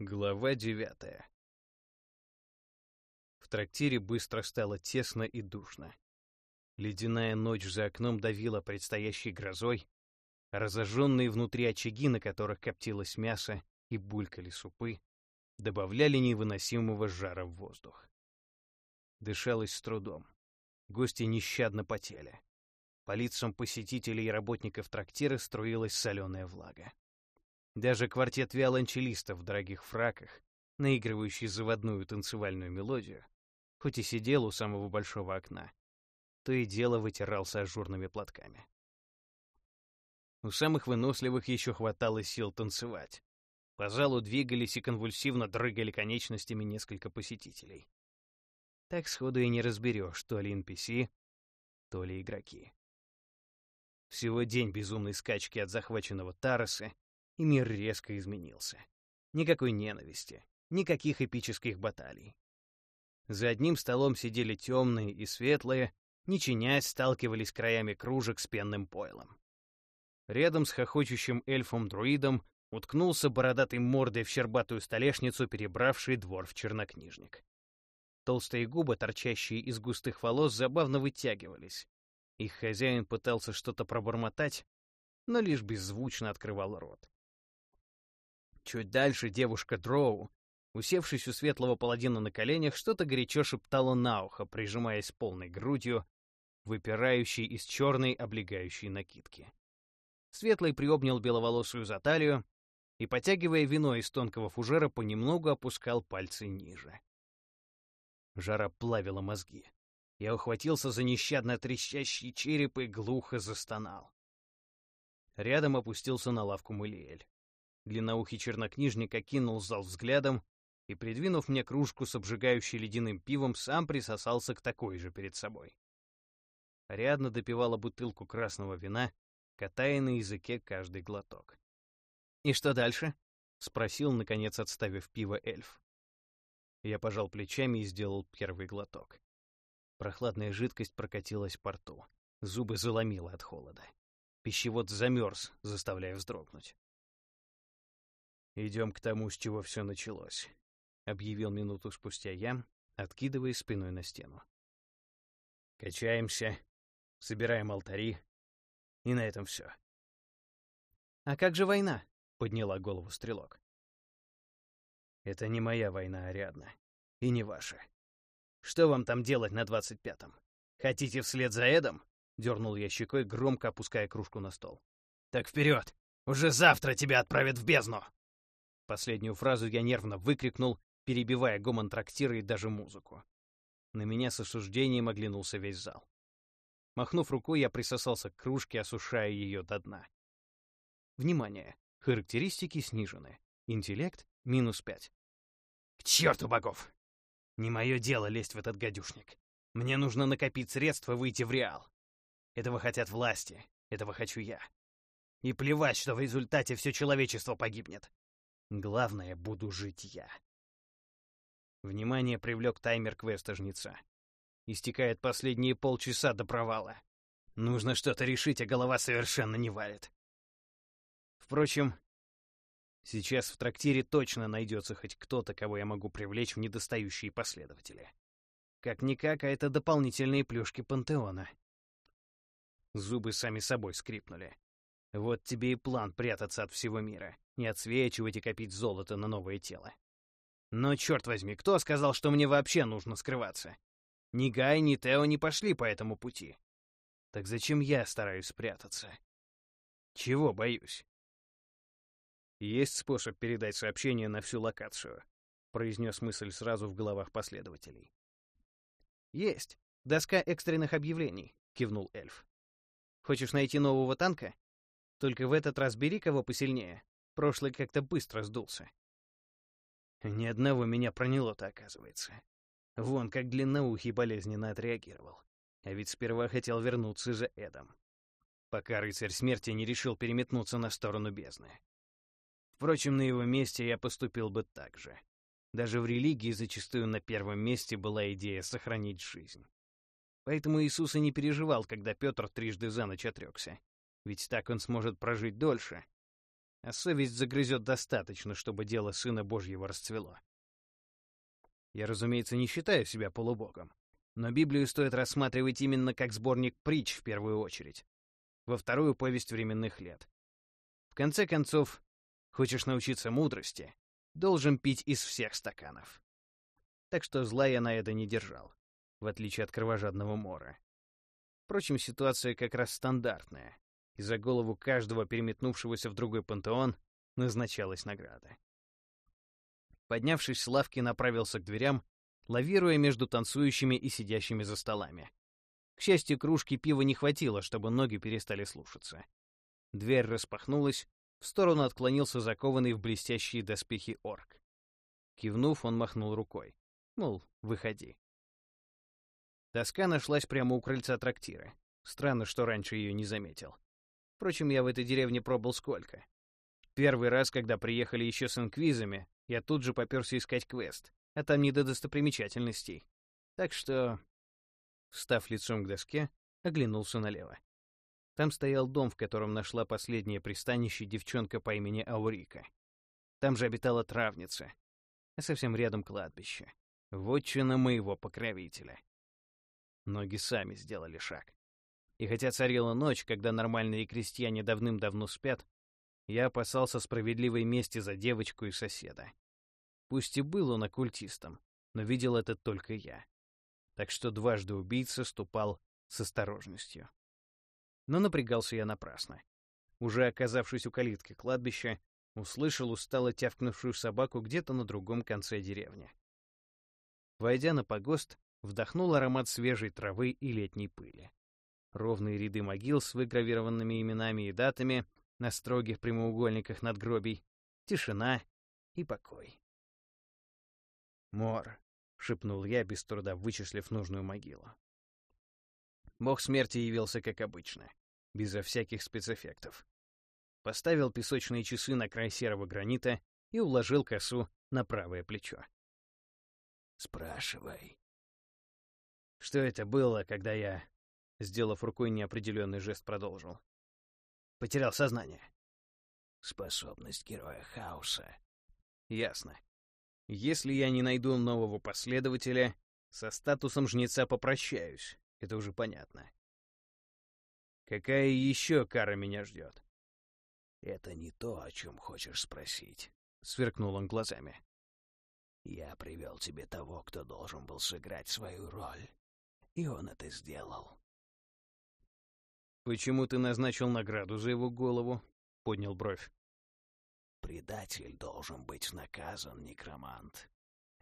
Глава девятая. В трактире быстро стало тесно и душно. Ледяная ночь за окном давила предстоящей грозой, разожженные внутри очаги, на которых коптилось мясо и булькали супы, добавляли невыносимого жара в воздух. Дышалось с трудом. Гости нещадно потели. По лицам посетителей и работников трактира струилась соленая влага. Даже квартет виолончелистов в дорогих фраках, наигрывающий заводную танцевальную мелодию, хоть и сидел у самого большого окна, то и дело вытирался ажурными платками. У самых выносливых еще хватало сил танцевать. По залу двигались и конвульсивно дрыгали конечностями несколько посетителей. Так сходу и не разберешь, то ли NPC, то ли игроки. Всего день безумной скачки от захваченного Тараса, и мир резко изменился. Никакой ненависти, никаких эпических баталий. За одним столом сидели темные и светлые, не чинясь, сталкивались краями кружек с пенным пойлом. Рядом с хохочущим эльфом-друидом уткнулся бородатой мордой в щербатую столешницу, перебравший двор в чернокнижник. Толстые губы, торчащие из густых волос, забавно вытягивались. Их хозяин пытался что-то пробормотать, но лишь беззвучно открывал рот. Чуть дальше девушка Дроу, усевшись у светлого паладина на коленях, что-то горячо шептала на ухо, прижимаясь полной грудью, выпирающей из черной облегающей накидки. Светлый приобнял беловолосую за талию и, потягивая вино из тонкого фужера, понемногу опускал пальцы ниже. Жара плавила мозги. Я ухватился за нещадно трещащий череп и глухо застонал. Рядом опустился на лавку Мэлиэль. Длинноухий чернокнижник окинул зал взглядом и, придвинув мне кружку с обжигающей ледяным пивом, сам присосался к такой же перед собой. Рядно допивала бутылку красного вина, катая на языке каждый глоток. «И что дальше?» — спросил, наконец, отставив пиво эльф. Я пожал плечами и сделал первый глоток. Прохладная жидкость прокатилась по рту. Зубы заломило от холода. Пищевод замерз, заставляя вздрогнуть. «Идем к тому, с чего все началось», — объявил минуту спустя я, откидывая спиной на стену. «Качаемся, собираем алтари, и на этом все». «А как же война?» — подняла голову стрелок. «Это не моя война, Ариадна, и не ваша. Что вам там делать на двадцать пятом? Хотите вслед за Эдом?» — дернул я щекой, громко опуская кружку на стол. «Так вперед! Уже завтра тебя отправят в бездну!» Последнюю фразу я нервно выкрикнул, перебивая гомон трактира и даже музыку. На меня с осуждением оглянулся весь зал. Махнув рукой, я присосался к кружке, осушая ее до дна. Внимание! Характеристики снижены. Интеллект — минус пять. К черту богов! Не мое дело лезть в этот гадюшник. Мне нужно накопить средства выйти в реал. Этого хотят власти, этого хочу я. И плевать, что в результате все человечество погибнет. Главное, буду жить я. Внимание привлек таймер квеста жнеца. Истекает последние полчаса до провала. Нужно что-то решить, а голова совершенно не валит. Впрочем, сейчас в трактире точно найдется хоть кто-то, кого я могу привлечь в недостающие последователи. Как-никак, а это дополнительные плюшки пантеона. Зубы сами собой скрипнули. Вот тебе и план прятаться от всего мира не отсвечивать и копить золото на новое тело. Но, черт возьми, кто сказал, что мне вообще нужно скрываться? Ни Гай, ни Тео не пошли по этому пути. Так зачем я стараюсь спрятаться? Чего боюсь? Есть способ передать сообщение на всю локацию, произнес мысль сразу в головах последователей. Есть. Доска экстренных объявлений, кивнул эльф. Хочешь найти нового танка? Только в этот раз бери кого посильнее, Прошлый как-то быстро сдулся. Ни одного меня проняло-то, оказывается. Вон как длинноухий болезненно отреагировал. А ведь сперва хотел вернуться за Эдом. Пока рыцарь смерти не решил переметнуться на сторону бездны. Впрочем, на его месте я поступил бы так же. Даже в религии зачастую на первом месте была идея сохранить жизнь. Поэтому Иисус и не переживал, когда Петр трижды за ночь отрекся. Ведь так он сможет прожить дольше, а совесть загрызет достаточно, чтобы дело Сына Божьего расцвело. Я, разумеется, не считаю себя полубогом, но Библию стоит рассматривать именно как сборник притч в первую очередь, во вторую — повесть временных лет. В конце концов, хочешь научиться мудрости, должен пить из всех стаканов. Так что зла я на это не держал, в отличие от кровожадного мора. Впрочем, ситуация как раз стандартная, и за голову каждого переметнувшегося в другой пантеон назначалась награда. Поднявшись с лавки, направился к дверям, лавируя между танцующими и сидящими за столами. К счастью, кружки пива не хватило, чтобы ноги перестали слушаться. Дверь распахнулась, в сторону отклонился закованный в блестящие доспехи орк. Кивнув, он махнул рукой. Мол, выходи. Доска нашлась прямо у крыльца трактира. Странно, что раньше ее не заметил. Впрочем, я в этой деревне пробыл сколько. Первый раз, когда приехали еще с инквизами, я тут же попёрся искать квест, а там не до достопримечательностей. Так что, встав лицом к доске, оглянулся налево. Там стоял дом, в котором нашла последнее пристанище девчонка по имени Аурика. Там же обитала травница, а совсем рядом кладбище. Вотчина моего покровителя. Ноги сами сделали шаг. И хотя царила ночь, когда нормальные крестьяне давным-давно спят, я опасался справедливой мести за девочку и соседа. Пусть и был он оккультистом, но видел это только я. Так что дважды убийца ступал с осторожностью. Но напрягался я напрасно. Уже оказавшись у калитки кладбища, услышал устало тявкнувшую собаку где-то на другом конце деревни. Войдя на погост, вдохнул аромат свежей травы и летней пыли. Ровные ряды могил с выгравированными именами и датами на строгих прямоугольниках надгробий, тишина и покой. «Мор», — шепнул я, без труда вычислив нужную могилу. Бог смерти явился как обычно, безо всяких спецэффектов. Поставил песочные часы на край серого гранита и уложил косу на правое плечо. «Спрашивай». Что это было, когда я, сделав рукой неопределенный жест, продолжил? Потерял сознание. Способность героя хаоса. Ясно. Если я не найду нового последователя, со статусом жнеца попрощаюсь. Это уже понятно. Какая еще кара меня ждет? Это не то, о чем хочешь спросить. Сверкнул он глазами. Я привел тебе того, кто должен был сыграть свою роль. И он это сделал. «Почему ты назначил награду за его голову?» — поднял бровь. «Предатель должен быть наказан, некромант,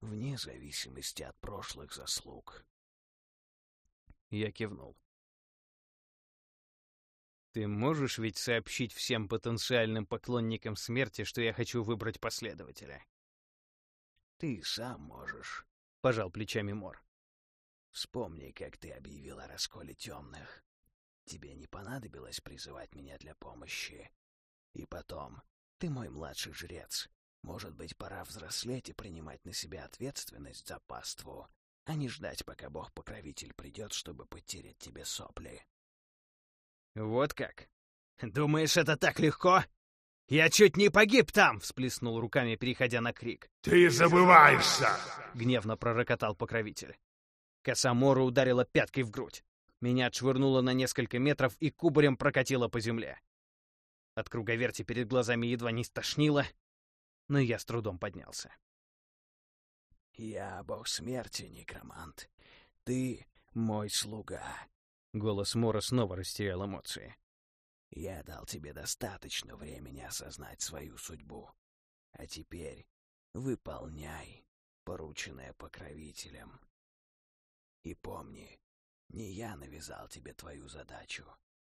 вне зависимости от прошлых заслуг». Я кивнул. «Ты можешь ведь сообщить всем потенциальным поклонникам смерти, что я хочу выбрать последователя?» «Ты сам можешь», — пожал плечами Мор. «Вспомни, как ты объявил о расколе темных. Тебе не понадобилось призывать меня для помощи. И потом, ты мой младший жрец. Может быть, пора взрослеть и принимать на себя ответственность за паству, а не ждать, пока бог-покровитель придет, чтобы потерять тебе сопли. Вот как? Думаешь, это так легко? Я чуть не погиб там, всплеснул руками, переходя на крик. Ты забываешься! Гневно пророкотал покровитель. Косомора ударила пяткой в грудь. Меня отшвырнуло на несколько метров и кубарем прокатило по земле. От круговерти перед глазами едва не стошнило, но я с трудом поднялся. «Я бог смерти, некромант. Ты мой слуга». Голос Мора снова растерял эмоции. «Я дал тебе достаточно времени осознать свою судьбу. А теперь выполняй порученное покровителем. И помни, не я навязал тебе твою задачу.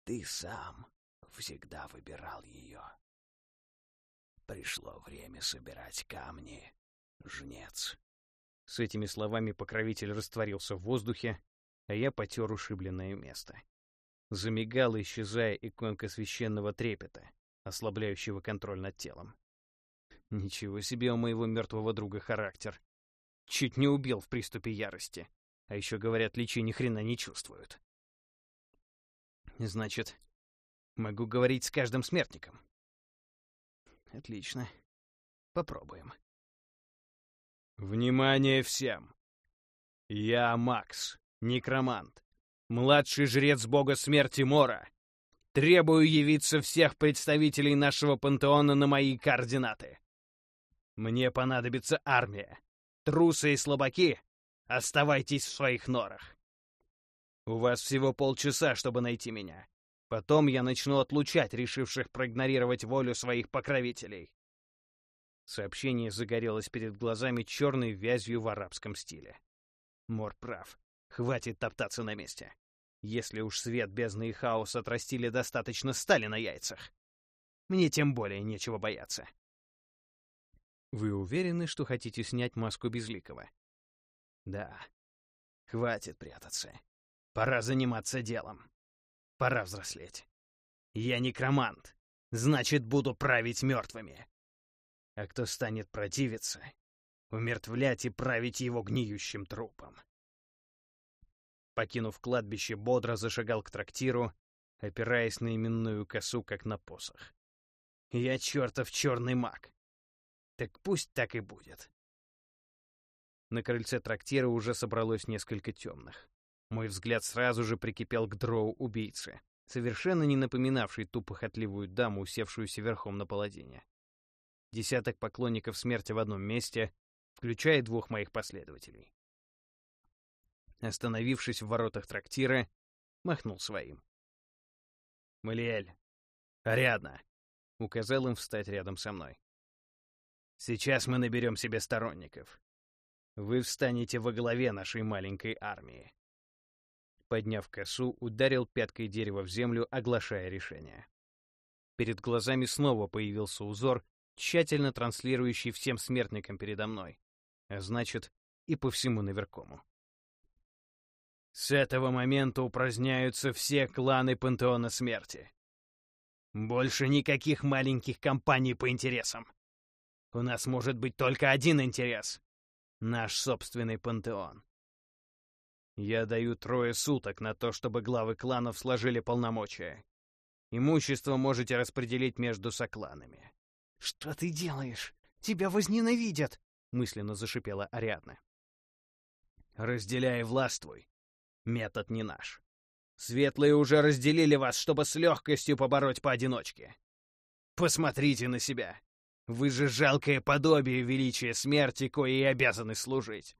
Ты сам всегда выбирал ее. Пришло время собирать камни, жнец. С этими словами покровитель растворился в воздухе, а я потер ушибленное место. Замигала, исчезая иконка священного трепета, ослабляющего контроль над телом. Ничего себе у моего мертвого друга характер. Чуть не убил в приступе ярости. А еще, говорят, личи ни хрена не чувствуют. Значит, могу говорить с каждым смертником. Отлично. Попробуем. Внимание всем! Я Макс, некромант, младший жрец бога смерти Мора. Требую явиться всех представителей нашего пантеона на мои координаты. Мне понадобится армия. Трусы и слабаки, оставайтесь в своих норах. У вас всего полчаса, чтобы найти меня. Потом я начну отлучать решивших проигнорировать волю своих покровителей. Сообщение загорелось перед глазами черной вязью в арабском стиле. Мор прав. Хватит топтаться на месте. Если уж свет, бездны и хаос отрастили достаточно стали на яйцах. Мне тем более нечего бояться. Вы уверены, что хотите снять маску Безликого? Да. Хватит прятаться. Пора заниматься делом. Пора взрослеть. Я некромант. Значит, буду править мертвыми. А кто станет противиться, умертвлять и править его гниющим трупом. Покинув кладбище, бодро зашагал к трактиру, опираясь на именную косу, как на посох. Я чертов черный маг. Так пусть так и будет. На крыльце трактира уже собралось несколько темных. Мой взгляд сразу же прикипел к дроу-убийце, совершенно не напоминавшей ту похотливую даму, усевшуюся верхом на паладине. Десяток поклонников смерти в одном месте, включая двух моих последователей. Остановившись в воротах трактира, махнул своим. «Малиэль, Ариадна!» — указал им встать рядом со мной. «Сейчас мы наберем себе сторонников. Вы встанете во главе нашей маленькой армии». Подняв косу, ударил пяткой дерева в землю, оглашая решение. Перед глазами снова появился узор, тщательно транслирующий всем смертникам передо мной, а значит, и по всему наверкому. С этого момента упраздняются все кланы Пантеона Смерти. Больше никаких маленьких компаний по интересам. У нас может быть только один интерес — наш собственный Пантеон. Я даю трое суток на то, чтобы главы кланов сложили полномочия. Имущество можете распределить между сокланами. «Что ты делаешь? Тебя возненавидят!» — мысленно зашипела Ариадна. «Разделяй властвуй. Метод не наш. Светлые уже разделили вас, чтобы с легкостью побороть поодиночке. Посмотрите на себя. Вы же жалкое подобие величия смерти, кое и обязаны служить.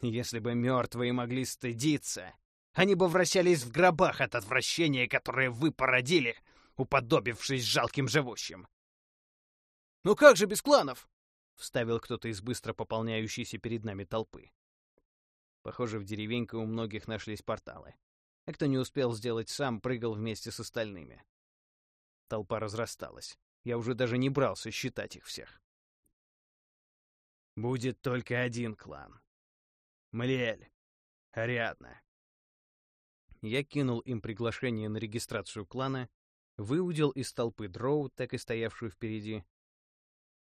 Если бы мертвые могли стыдиться, они бы вращались в гробах от отвращения, которое вы породили, уподобившись жалким живущим. «Ну как же без кланов?» — вставил кто-то из быстро пополняющейся перед нами толпы. Похоже, в деревеньке у многих нашлись порталы. А кто не успел сделать сам, прыгал вместе с остальными. Толпа разрасталась. Я уже даже не брался считать их всех. Будет только один клан. Млиэль. Ариадна. Я кинул им приглашение на регистрацию клана, выудил из толпы дроу, так и стоявшую впереди.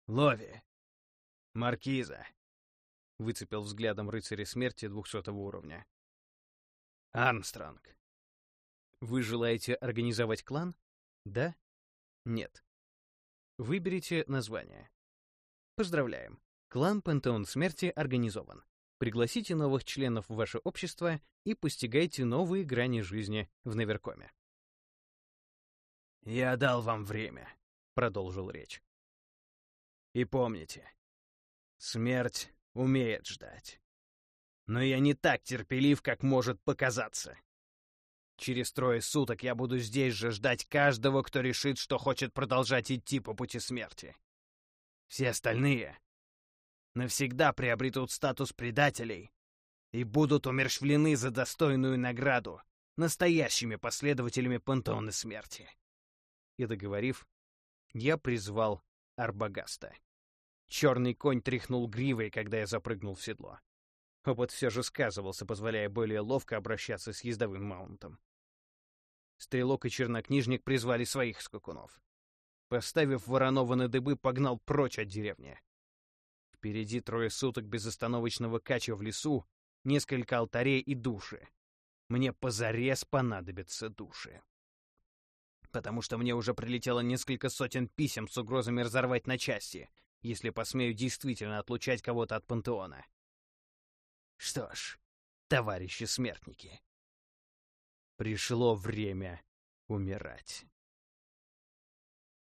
Лови. Маркиза. — выцепил взглядом рыцаря смерти двухсотого уровня. «Армстронг». «Вы желаете организовать клан? Да? Нет. Выберите название. Поздравляем. Клан Пантеон Смерти организован. Пригласите новых членов в ваше общество и постигайте новые грани жизни в Наверкоме. «Я дал вам время», — продолжил речь. «И помните, смерть умеет ждать. Но я не так терпелив, как может показаться. Через трое суток я буду здесь же ждать каждого, кто решит, что хочет продолжать идти по пути смерти. Все остальные навсегда приобретут статус предателей и будут умерщвлены за достойную награду настоящими последователями пантеона смерти. И договорив, я призвал Арбагаста. Черный конь тряхнул гривой, когда я запрыгнул в седло. Опыт все же сказывался, позволяя более ловко обращаться с ездовым маунтом. Стрелок и чернокнижник призвали своих скакунов. Поставив Воронова на дыбы, погнал прочь от деревни. Впереди трое суток безостановочного кача в лесу, несколько алтарей и души. Мне позарез понадобятся души. потому что мне уже прилетело несколько сотен писем с угрозами разорвать на части, если посмею действительно отлучать кого-то от пантеона. Что ж, товарищи смертники, пришло время умирать.